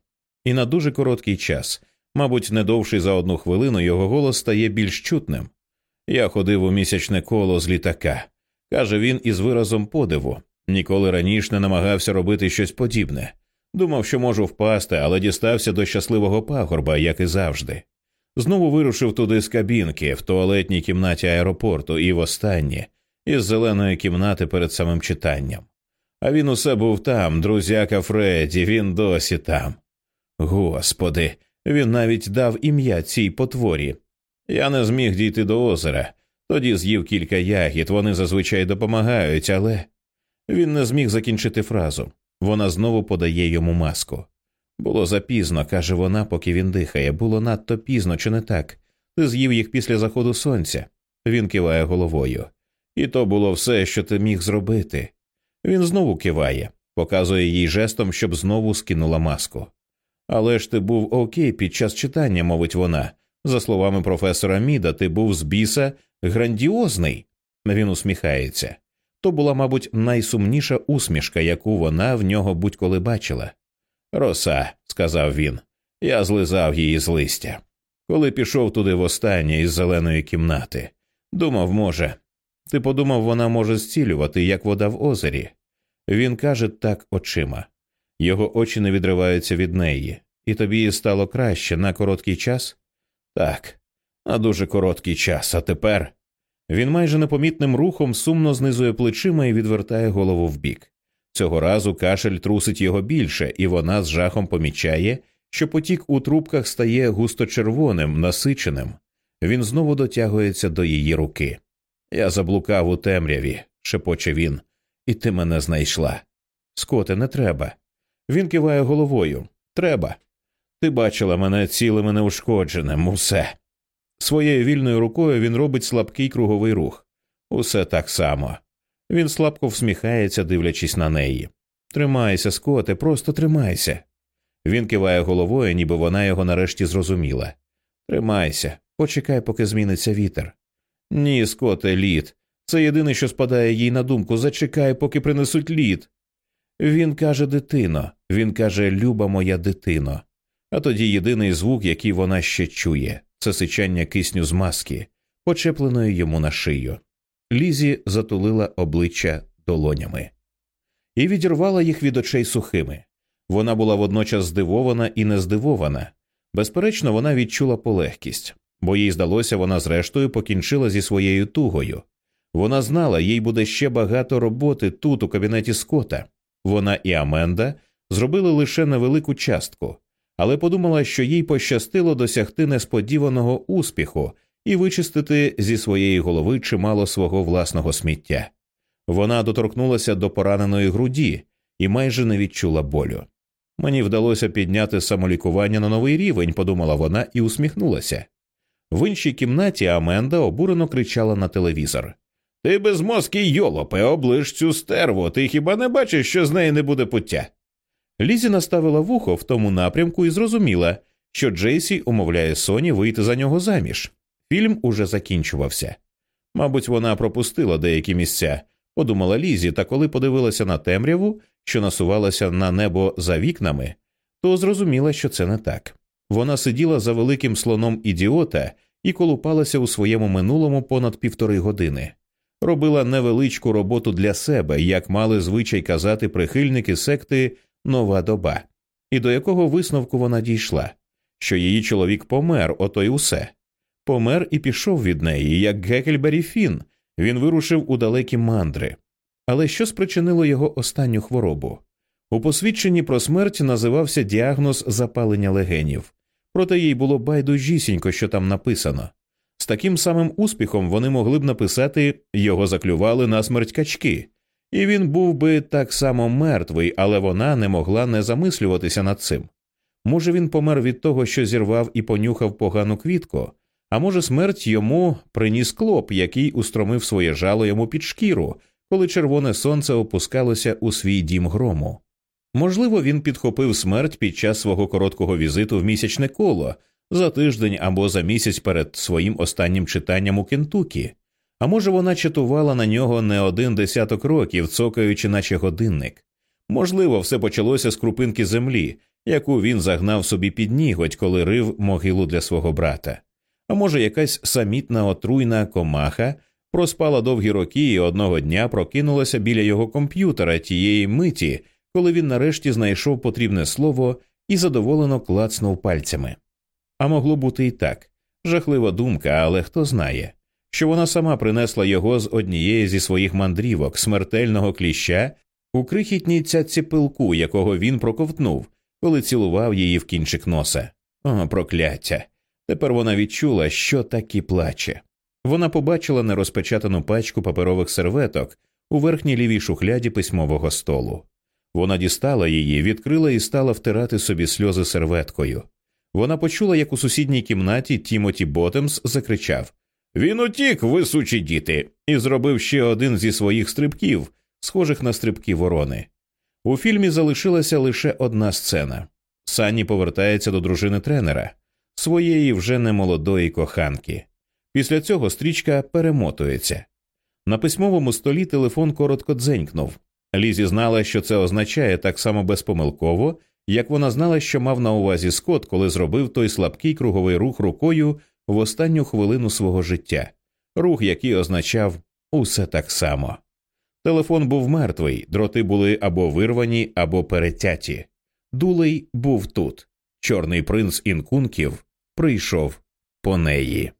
І на дуже короткий час, мабуть, не довший за одну хвилину, його голос стає більш чутним. Я ходив у місячне коло з літака, каже він із виразом подиву. Ніколи раніше не намагався робити щось подібне. Думав, що можу впасти, але дістався до щасливого пагорба, як і завжди. Знову вирушив туди з кабінки, в туалетній кімнаті аеропорту і востаннє, із зеленої кімнати перед самим читанням. А він усе був там, друзяка Фредді, він досі там. Господи, він навіть дав ім'я цій потворі. Я не зміг дійти до озера, тоді з'їв кілька ягід, вони зазвичай допомагають, але він не зміг закінчити фразу. Вона знову подає йому маску. Було запізно, каже вона, поки він дихає. Було надто пізно, чи не так? Ти з'їв їх після заходу сонця. Він киває головою. І то було все, що ти міг зробити. Він знову киває, показує їй жестом, щоб знову скинула маску. Але ж ти був окей під час читання, мовить вона. За словами професора Міда, ти був з біса грандіозний. Він усміхається. То була, мабуть, найсумніша усмішка, яку вона в нього будь-коли бачила. Роса, сказав він, я злизав її з листя. Коли пішов туди востаннє із зеленої кімнати, думав, може. Ти подумав, вона може зцілювати, як вода в озері. Він каже так очима. Його очі не відриваються від неї, і тобі стало краще на короткий час? Так, на дуже короткий час, а тепер. Він майже непомітним рухом сумно знизує плечима і відвертає голову вбік. Цього разу кашель трусить його більше, і вона з жахом помічає, що потік у трубках стає густо червоним, насиченим. Він знову дотягується до її руки. Я заблукав у темряві, шепоче він, і ти мене знайшла. Скоте, не треба. Він киває головою. Треба. Ти бачила мене цілим і неушкодженим, усе. Своєю вільною рукою він робить слабкий круговий рух. Усе так само. Він слабко всміхається, дивлячись на неї. Тримайся, Скоте, просто тримайся. Він киває головою, ніби вона його нарешті зрозуміла. Тримайся, почекай, поки зміниться вітер. Ні, Скоте, лід. Це єдине, що спадає їй на думку. Зачекай, поки принесуть лід. Він каже дитино, він каже Люба моя дитино. А тоді єдиний звук, який вона ще чує, це сичання кисню з маски, почепленої йому на шию. Лізі затулила обличчя долонями і відірвала їх від очей сухими. Вона була водночас здивована і не здивована. Безперечно, вона відчула полегкість, бо їй здалося, вона зрештою покінчила зі своєю тугою. Вона знала, їй буде ще багато роботи тут, у кабінеті Скота. Вона і Аменда зробили лише невелику частку, але подумала, що їй пощастило досягти несподіваного успіху і вичистити зі своєї голови чимало свого власного сміття. Вона доторкнулася до пораненої груді і майже не відчула болю. Мені вдалося підняти самолікування на новий рівень, подумала вона і усміхнулася. В іншій кімнаті Аменда обурено кричала на телевізор. Ти безмозкий йолопе, оближ цю стерву, ти хіба не бачиш, що з неї не буде пуття? Лізі наставила вухо в тому напрямку і зрозуміла, що Джейсі умовляє Соні вийти за нього заміж. Фільм уже закінчувався. Мабуть, вона пропустила деякі місця, подумала Лізі, та коли подивилася на темряву, що насувалася на небо за вікнами, то зрозуміла, що це не так. Вона сиділа за великим слоном ідіота і колупалася у своєму минулому понад півтори години, робила невеличку роботу для себе, як мали звичай казати прихильники секти Нова доба, і до якого висновку вона дійшла, що її чоловік помер, ото й усе помер і пішов від неї, як Гекельбері Фін, Він вирушив у далекі мандри. Але що спричинило його останню хворобу? У посвідченні про смерть називався діагноз запалення легенів, проте їй було байдужісінько, що там написано. З таким самим успіхом вони могли б написати його заклювали на смерть качки, і він був би так само мертвий, але вона не могла не замислюватися над цим. Може, він помер від того, що зірвав і понюхав погану квітку, а може, смерть йому приніс клоп, який устромив своє жало йому під шкіру, коли червоне сонце опускалося у свій дім грому. Можливо, він підхопив смерть під час свого короткого візиту в місячне коло за тиждень або за місяць перед своїм останнім читанням у Кентукі, а може, вона чатувала на нього не один десяток років, цокаючи, наче годинник. Можливо, все почалося з крупинки землі, яку він загнав собі під ніготь, коли рив могилу для свого брата. А може, якась самітна отруйна комаха проспала довгі роки і одного дня прокинулася біля його комп'ютера тієї миті, коли він нарешті знайшов потрібне слово і задоволено клацнув пальцями. А могло бути і так жахлива думка, але хто знає, що вона сама принесла його з однієї зі своїх мандрівок, смертельного кліща у крихітній цяці пилку, якого він проковтнув, коли цілував її в кінчик носа. О, прокляття! Тепер вона відчула, що таки плаче. Вона побачила нерозпечатану пачку паперових серветок у верхній лівій шухляді письмового столу. Вона дістала її, відкрила і стала втирати собі сльози серветкою. Вона почула, як у сусідній кімнаті Тімоті Ботемс закричав Він утік, висучі діти, і зробив ще один зі своїх стрибків, схожих на стрибки ворони. У фільмі залишилася лише одна сцена. Санні повертається до дружини тренера, своєї вже немолодої коханки. Після цього стрічка перемотується. На письмовому столі телефон коротко дзенькнув. Лізі знала, що це означає так само безпомилково, як вона знала, що мав на увазі Скот, коли зробив той слабкий круговий рух рукою в останню хвилину свого життя, рух, який означав усе так само. Телефон був мертвий, дроти були або вирвані, або перетяті. Дулей був тут. Чорний принц інкунків прийшов по неї.